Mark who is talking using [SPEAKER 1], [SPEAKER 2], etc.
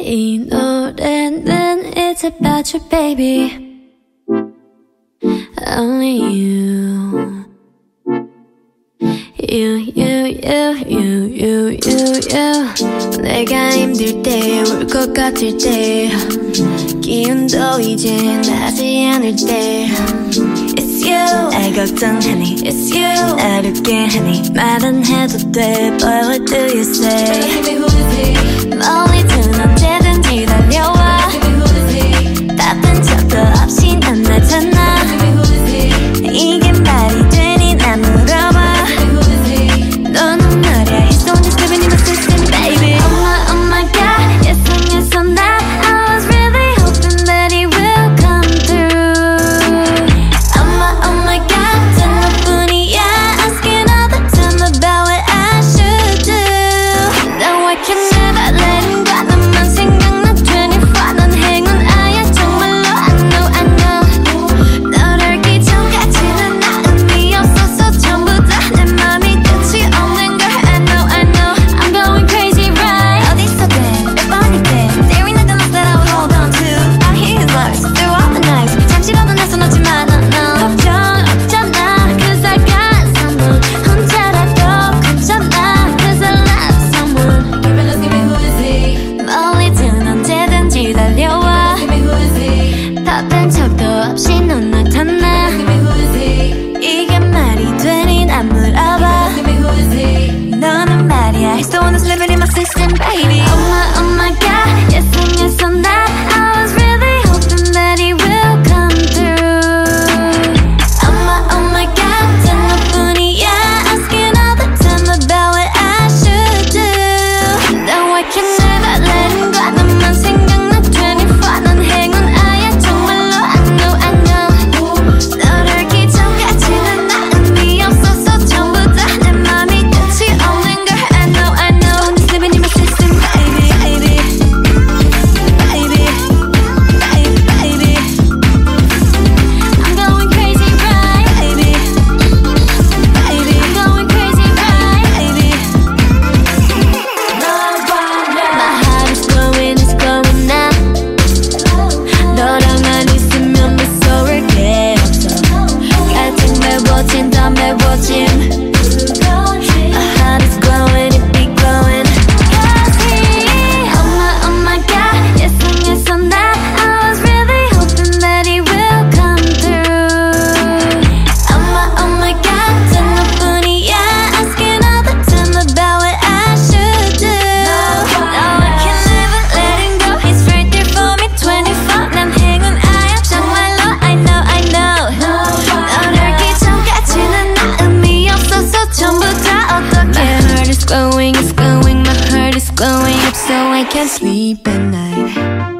[SPEAKER 1] You know that then it's about your baby. Only you. You, you, you, you, you, you, you. 내가 힘들 때, 울 것 같을 때. 기운도 이제 나지 않을 때. It's you. 날 걱정하니. It's you. 날 웃게 하니. 말은 해도 돼. But what do you say? Only who is it? 멀리 can't sleep at night.